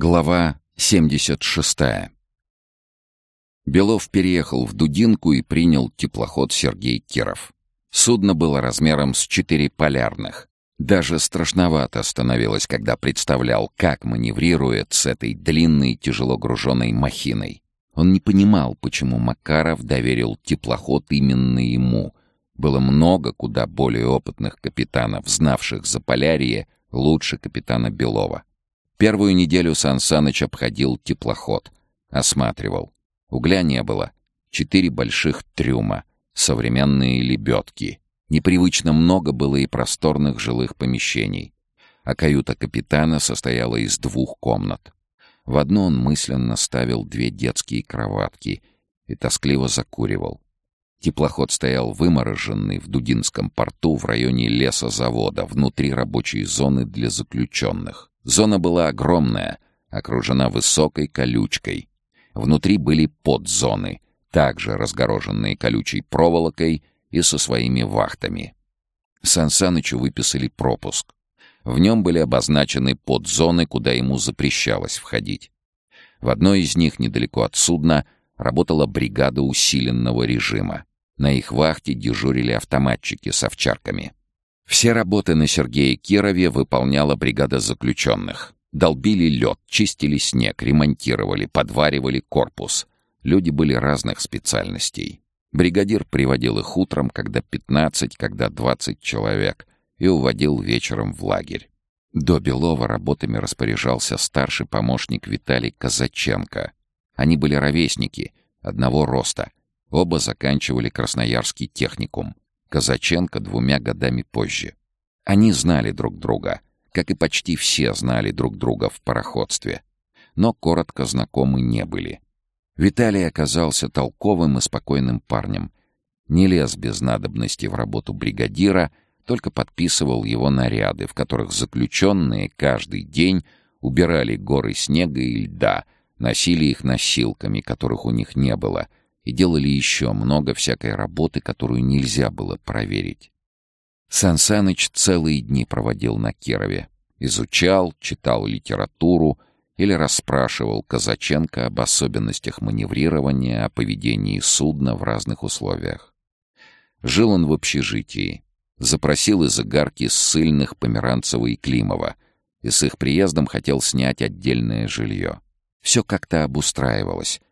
Глава 76. Белов переехал в Дудинку и принял теплоход Сергей Киров. Судно было размером с четыре полярных. Даже страшновато становилось, когда представлял, как маневрирует с этой длинной тяжело груженной махиной. Он не понимал, почему Макаров доверил теплоход именно ему. Было много куда более опытных капитанов, знавших за полярье лучше капитана Белова. Первую неделю Сан Саныч обходил теплоход. Осматривал. Угля не было. Четыре больших трюма. Современные лебедки. Непривычно много было и просторных жилых помещений. А каюта капитана состояла из двух комнат. В одну он мысленно ставил две детские кроватки и тоскливо закуривал. Теплоход стоял вымороженный в Дудинском порту в районе лесозавода, внутри рабочей зоны для заключенных. Зона была огромная, окружена высокой колючкой. Внутри были подзоны, также разгороженные колючей проволокой и со своими вахтами. Сансанычу выписали пропуск. В нем были обозначены подзоны, куда ему запрещалось входить. В одной из них, недалеко от судна, работала бригада усиленного режима. На их вахте дежурили автоматчики с овчарками. Все работы на Сергее Кирове выполняла бригада заключенных. Долбили лед, чистили снег, ремонтировали, подваривали корпус. Люди были разных специальностей. Бригадир приводил их утром, когда 15, когда 20 человек, и уводил вечером в лагерь. До Белова работами распоряжался старший помощник Виталий Казаченко. Они были ровесники, одного роста. Оба заканчивали Красноярский техникум. Казаченко двумя годами позже. Они знали друг друга, как и почти все знали друг друга в пароходстве, но коротко знакомы не были. Виталий оказался толковым и спокойным парнем. Не лез без надобности в работу бригадира, только подписывал его наряды, в которых заключенные каждый день убирали горы снега и льда, носили их носилками, которых у них не было — и делали еще много всякой работы, которую нельзя было проверить. Сан Саныч целые дни проводил на Кирове. Изучал, читал литературу или расспрашивал Казаченко об особенностях маневрирования, о поведении судна в разных условиях. Жил он в общежитии. Запросил из игарки ссыльных Померанцева и Климова и с их приездом хотел снять отдельное жилье. Все как-то обустраивалось,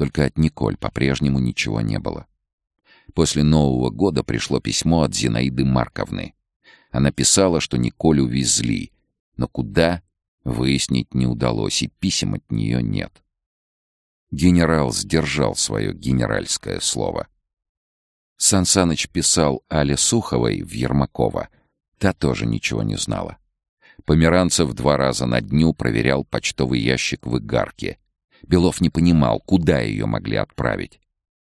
только от Николь по-прежнему ничего не было. После Нового года пришло письмо от Зинаиды Марковны. Она писала, что Николь увезли, но куда — выяснить не удалось, и писем от нее нет. Генерал сдержал свое генеральское слово. Сансаныч писал Але Суховой в Ермакова. Та тоже ничего не знала. Померанцев два раза на дню проверял почтовый ящик в Игарке. Белов не понимал, куда ее могли отправить.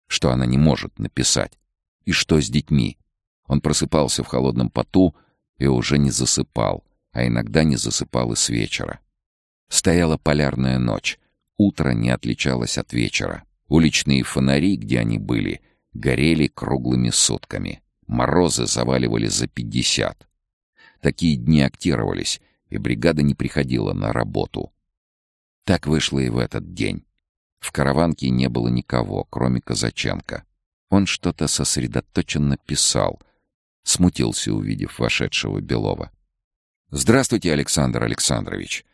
Что она не может написать. И что с детьми. Он просыпался в холодном поту и уже не засыпал, а иногда не засыпал и с вечера. Стояла полярная ночь. Утро не отличалось от вечера. Уличные фонари, где они были, горели круглыми сутками. Морозы заваливали за пятьдесят. Такие дни актировались, и бригада не приходила на работу. Так вышло и в этот день. В караванке не было никого, кроме Казаченко. Он что-то сосредоточенно писал. Смутился, увидев вошедшего Белова. «Здравствуйте, Александр Александрович!»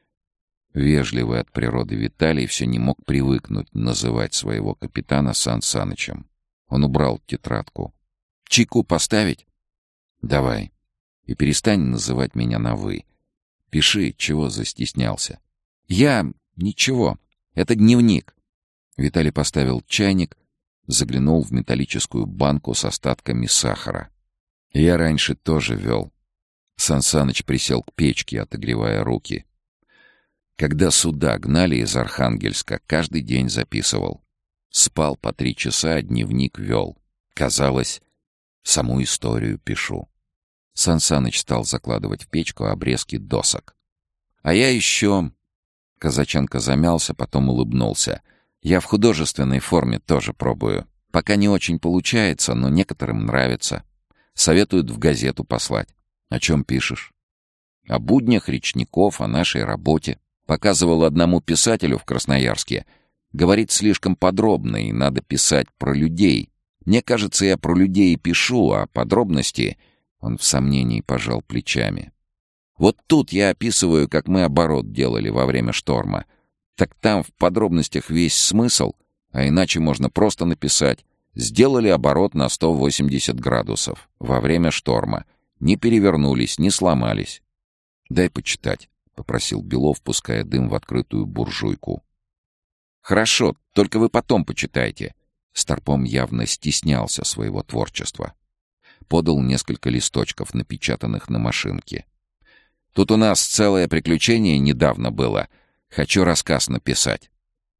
Вежливый от природы Виталий все не мог привыкнуть называть своего капитана Сан Санычем. Он убрал тетрадку. «Чайку поставить?» «Давай. И перестань называть меня на «вы». Пиши, чего застеснялся». «Я... «Ничего, это дневник». Виталий поставил чайник, заглянул в металлическую банку с остатками сахара. «Я раньше тоже вел». Сансаныч присел к печке, отогревая руки. Когда суда гнали из Архангельска, каждый день записывал. Спал по три часа, а дневник вел. Казалось, саму историю пишу. Сансаныч стал закладывать в печку обрезки досок. А я еще Казаченко замялся, потом улыбнулся. «Я в художественной форме тоже пробую. Пока не очень получается, но некоторым нравится. Советуют в газету послать. О чем пишешь?» «О буднях речников, о нашей работе. Показывал одному писателю в Красноярске. Говорит слишком подробно, и надо писать про людей. Мне кажется, я про людей пишу, а подробности... Он в сомнении пожал плечами. Вот тут я описываю, как мы оборот делали во время шторма. Так там в подробностях весь смысл, а иначе можно просто написать Сделали оборот на 180 градусов во время шторма. Не перевернулись, не сломались. «Дай почитать», — попросил Белов, пуская дым в открытую буржуйку. «Хорошо, только вы потом почитайте». Старпом явно стеснялся своего творчества. Подал несколько листочков, напечатанных на машинке. «Тут у нас целое приключение недавно было. Хочу рассказ написать».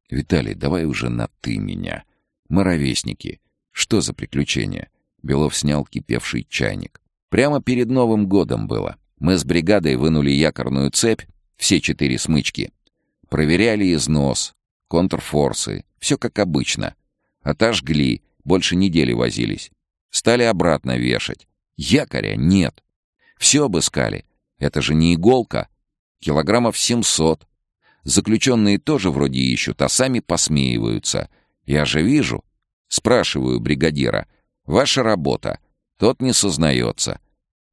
«Виталий, давай уже на «ты» меня. Мы ровесники. Что за приключение? Белов снял кипевший чайник. Прямо перед Новым годом было. Мы с бригадой вынули якорную цепь, все четыре смычки. Проверяли износ, контрфорсы, все как обычно. Отожгли, больше недели возились. Стали обратно вешать. Якоря нет. Все обыскали. Это же не иголка. Килограммов семьсот. Заключенные тоже вроде ищут, а сами посмеиваются — я же вижу. Спрашиваю бригадира. Ваша работа. Тот не сознается.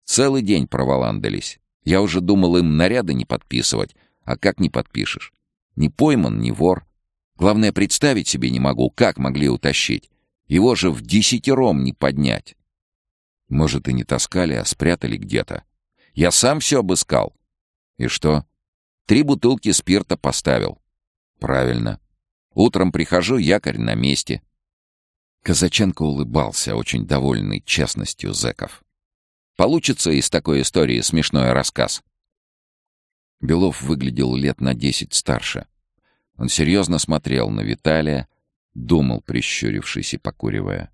Целый день проволандались. Я уже думал им наряды не подписывать. А как не подпишешь? Не пойман, не вор. Главное, представить себе не могу, как могли утащить. Его же в десятером не поднять. Может, и не таскали, а спрятали где-то. Я сам все обыскал. И что? Три бутылки спирта поставил. Правильно. Утром прихожу, якорь на месте. Казаченко улыбался, очень довольный честностью зэков. Получится из такой истории смешной рассказ. Белов выглядел лет на десять старше. Он серьезно смотрел на Виталия, думал, прищурившись и покуривая.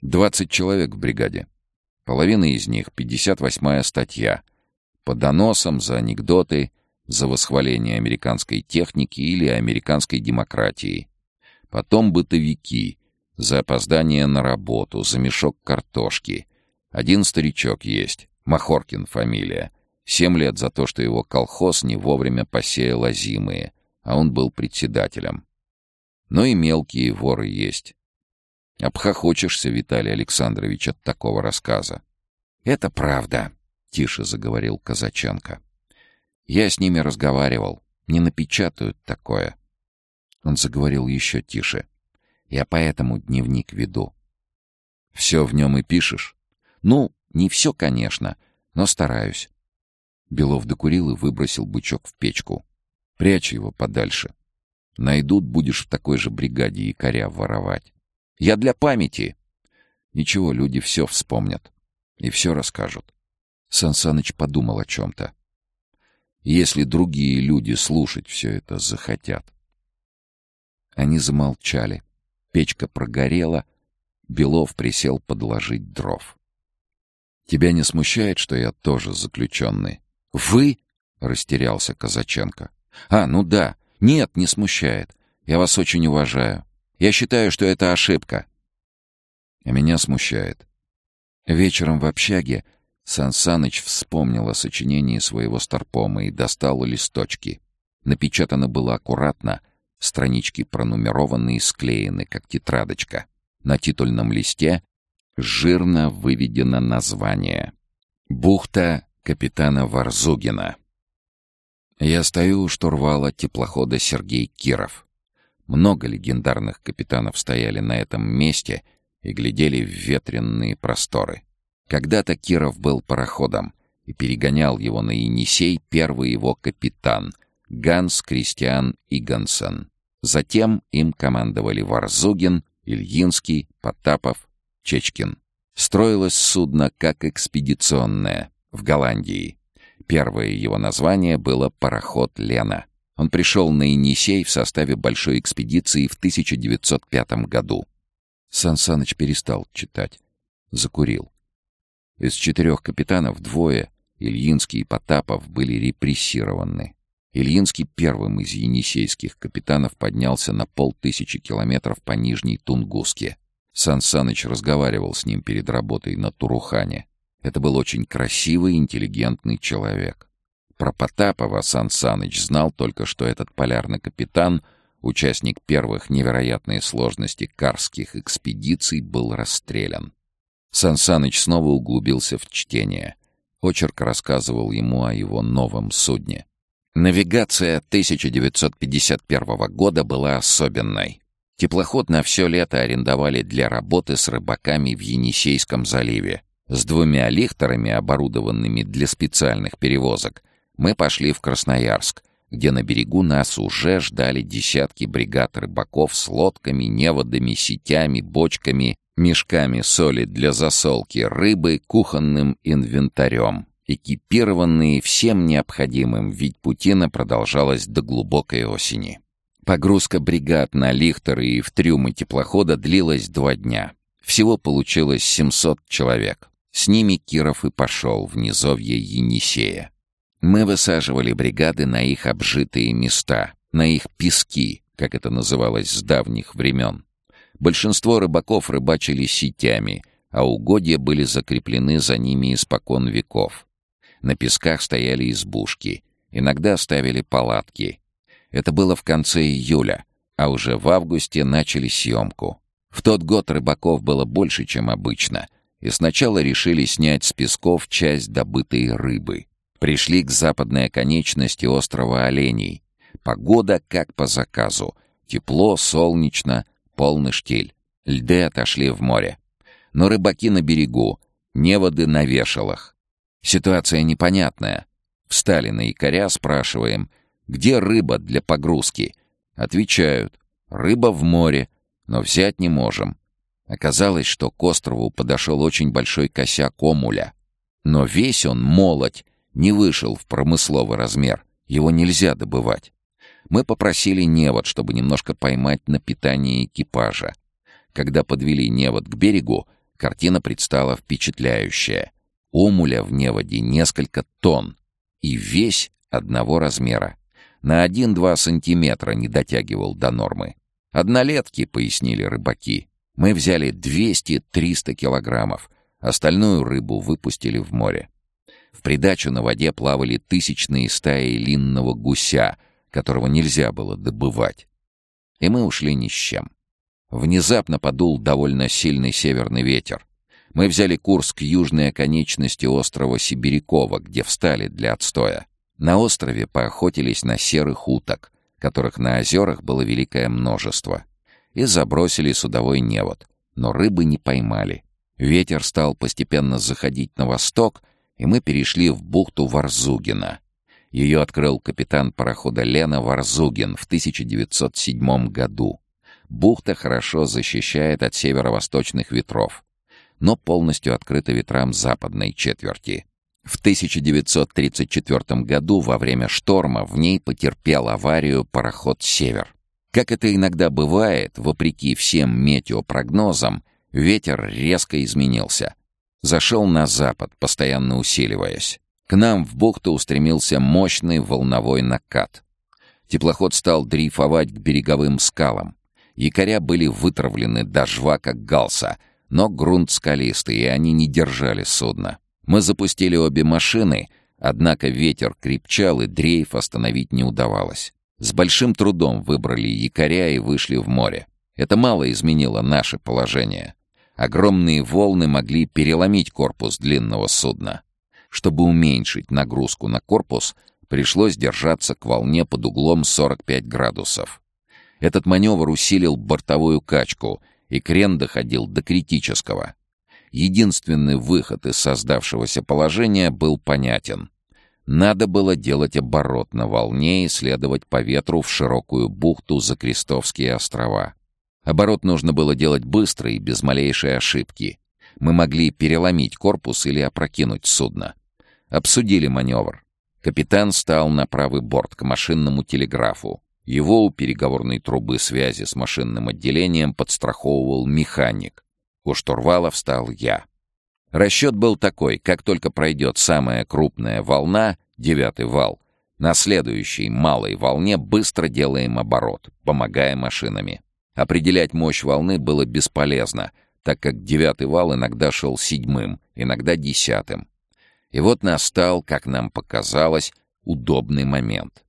Двадцать человек в бригаде. Половина из них — 58-я статья. По доносам, за анекдоты за восхваление американской техники или американской демократии. Потом бытовики, за опоздание на работу, за мешок картошки. Один старичок есть, Махоркин фамилия. Семь лет за то, что его колхоз не вовремя посеял озимые, а он был председателем. Но и мелкие воры есть. Обхохочешься, Виталий Александрович, от такого рассказа. «Это правда», — тише заговорил Казаченко. Я с ними разговаривал. Не напечатают такое. Он заговорил еще тише. Я поэтому дневник веду. Все в нем и пишешь? Ну, не все, конечно, но стараюсь. Белов докурил и выбросил бычок в печку. Прячь его подальше. Найдут, будешь в такой же бригаде якоря воровать. Я для памяти. Ничего, люди все вспомнят. И все расскажут. Сансаныч подумал о чем-то если другие люди слушать все это захотят. Они замолчали. Печка прогорела. Белов присел подложить дров. «Тебя не смущает, что я тоже заключенный?» «Вы?» — растерялся Казаченко. «А, ну да. Нет, не смущает. Я вас очень уважаю. Я считаю, что это ошибка». «А меня смущает. Вечером в общаге Сан вспомнил о сочинении своего старпома и достал листочки. Напечатано было аккуратно, странички пронумерованы и склеены, как тетрадочка. На титульном листе жирно выведено название. «Бухта капитана Варзугина». Я стою у штурвала теплохода Сергей Киров. Много легендарных капитанов стояли на этом месте и глядели в ветренные просторы. Когда-то Киров был пароходом, и перегонял его на Енисей первый его капитан Ганс Кристиан Игансен. Затем им командовали Варзугин, Ильинский, Потапов, Чечкин. Строилось судно как экспедиционное в Голландии. Первое его название было «Пароход Лена». Он пришел на Енисей в составе большой экспедиции в 1905 году. Сан перестал читать. Закурил. Из четырех капитанов двое, Ильинский и Потапов, были репрессированы. Ильинский первым из енисейских капитанов поднялся на полтысячи километров по Нижней Тунгуске. Сан разговаривал с ним перед работой на Турухане. Это был очень красивый, интеллигентный человек. Про Потапова Сан Саныч знал только, что этот полярный капитан, участник первых невероятной сложности карских экспедиций, был расстрелян. Сан Саныч снова углубился в чтение. Очерк рассказывал ему о его новом судне. Навигация 1951 года была особенной. Теплоход на все лето арендовали для работы с рыбаками в Енисейском заливе. С двумя лихтерами, оборудованными для специальных перевозок, мы пошли в Красноярск, где на берегу нас уже ждали десятки бригад рыбаков с лодками, неводами, сетями, бочками, мешками соли для засолки рыбы, кухонным инвентарем, экипированные всем необходимым, ведь путина продолжалась до глубокой осени. Погрузка бригад на лихтеры и в трюмы теплохода длилась два дня. Всего получилось 700 человек. С ними Киров и пошел в низовье Енисея. Мы высаживали бригады на их обжитые места, на их пески, как это называлось с давних времен. Большинство рыбаков рыбачили сетями, а угодья были закреплены за ними испокон веков. На песках стояли избушки, иногда ставили палатки. Это было в конце июля, а уже в августе начали съемку. В тот год рыбаков было больше, чем обычно, и сначала решили снять с песков часть добытой рыбы. Пришли к западной оконечности острова Оленей. Погода как по заказу. Тепло, солнечно, полный штиль. Льды отошли в море. Но рыбаки на берегу, неводы на вешалах. Ситуация непонятная. Встали на якоря, спрашиваем, где рыба для погрузки? Отвечают, рыба в море, но взять не можем. Оказалось, что к острову подошел очень большой косяк омуля. Но весь он молоть, не вышел в промысловый размер, его нельзя добывать. Мы попросили невод, чтобы немножко поймать на питание экипажа. Когда подвели невод к берегу, картина предстала впечатляющая. Омуля в неводе несколько тонн, и весь одного размера. На 1-2 сантиметра не дотягивал до нормы. «Однолетки», — пояснили рыбаки. «Мы взяли 200-300 килограммов, остальную рыбу выпустили в море. В придачу на воде плавали тысячные стаи линного гуся, которого нельзя было добывать. И мы ушли ни с чем. Внезапно подул довольно сильный северный ветер. Мы взяли курс к южной оконечности острова Сибирякова, где встали для отстоя. На острове поохотились на серых уток, которых на озерах было великое множество, и забросили судовой невод, но рыбы не поймали. Ветер стал постепенно заходить на восток, и мы перешли в бухту Варзугина. Ее открыл капитан парохода Лена Варзугин в 1907 году. Бухта хорошо защищает от северо-восточных ветров, но полностью открыта ветрам западной четверти. В 1934 году во время шторма в ней потерпел аварию пароход «Север». Как это иногда бывает, вопреки всем метеопрогнозам, ветер резко изменился — Зашел на запад, постоянно усиливаясь. К нам в бухту устремился мощный волновой накат. Теплоход стал дрейфовать к береговым скалам. Якоря были вытравлены до жва, как галса, но грунт скалистый, и они не держали судно. Мы запустили обе машины, однако ветер крепчал, и дрейф остановить не удавалось. С большим трудом выбрали якоря и вышли в море. Это мало изменило наше положение. Огромные волны могли переломить корпус длинного судна. Чтобы уменьшить нагрузку на корпус, пришлось держаться к волне под углом 45 градусов. Этот маневр усилил бортовую качку, и крен доходил до критического. Единственный выход из создавшегося положения был понятен. Надо было делать оборот на волне и следовать по ветру в широкую бухту за Крестовские острова. Оборот нужно было делать быстро и без малейшей ошибки. Мы могли переломить корпус или опрокинуть судно. Обсудили маневр. Капитан стал на правый борт к машинному телеграфу. Его у переговорной трубы связи с машинным отделением подстраховывал механик. У штурвала встал я. Расчет был такой, как только пройдет самая крупная волна, девятый вал, на следующей малой волне быстро делаем оборот, помогая машинами. Определять мощь волны было бесполезно, так как девятый вал иногда шел седьмым, иногда десятым. И вот настал, как нам показалось, удобный момент.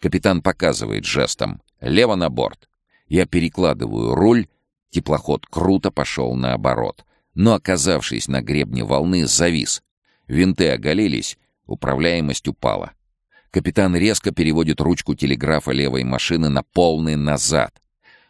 Капитан показывает жестом «Лево на борт». Я перекладываю руль, теплоход круто пошел наоборот, но, оказавшись на гребне волны, завис. Винты оголились, управляемость упала. Капитан резко переводит ручку телеграфа левой машины на полный назад.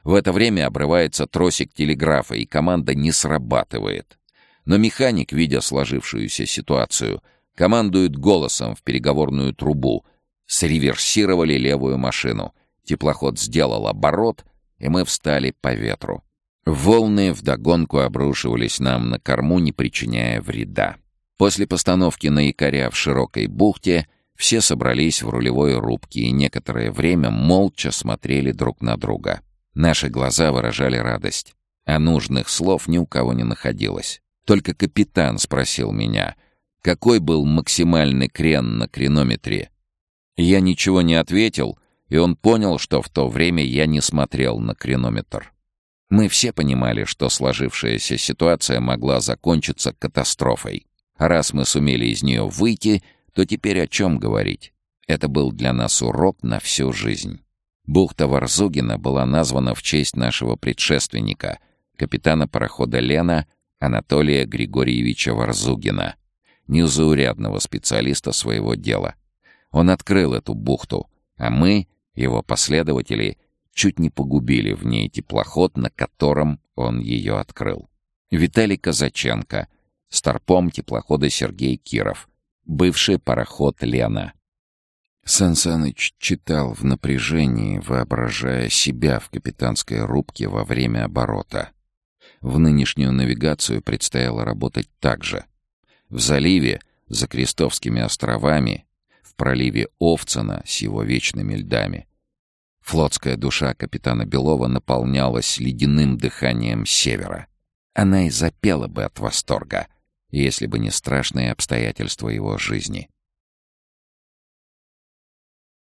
В это время обрывается тросик телеграфа, и команда не срабатывает. Но механик, видя сложившуюся ситуацию, командует голосом в переговорную трубу. Среверсировали левую машину. Теплоход сделал оборот, и мы встали по ветру. Волны вдогонку обрушивались нам на корму, не причиняя вреда. После постановки на якоря в широкой бухте все собрались в рулевой рубке и некоторое время молча смотрели друг на друга. Наши глаза выражали радость, а нужных слов ни у кого не находилось. Только капитан спросил меня, какой был максимальный крен на кренометре. Я ничего не ответил, и он понял, что в то время я не смотрел на кренометр. Мы все понимали, что сложившаяся ситуация могла закончиться катастрофой. Раз мы сумели из нее выйти, то теперь о чем говорить? Это был для нас урок на всю жизнь. Бухта Варзугина была названа в честь нашего предшественника, капитана парохода «Лена» Анатолия Григорьевича Варзугина, незаурядного специалиста своего дела. Он открыл эту бухту, а мы, его последователи, чуть не погубили в ней теплоход, на котором он ее открыл. Виталий Казаченко, старпом теплохода Сергей Киров, бывший пароход «Лена». Сан Саныч читал в напряжении, воображая себя в капитанской рубке во время оборота. В нынешнюю навигацию предстояло работать так же. В заливе, за Крестовскими островами, в проливе Овцина с его вечными льдами — Флотская душа капитана Белова наполнялась ледяным дыханием севера. Она и запела бы от восторга, если бы не страшные обстоятельства его жизни.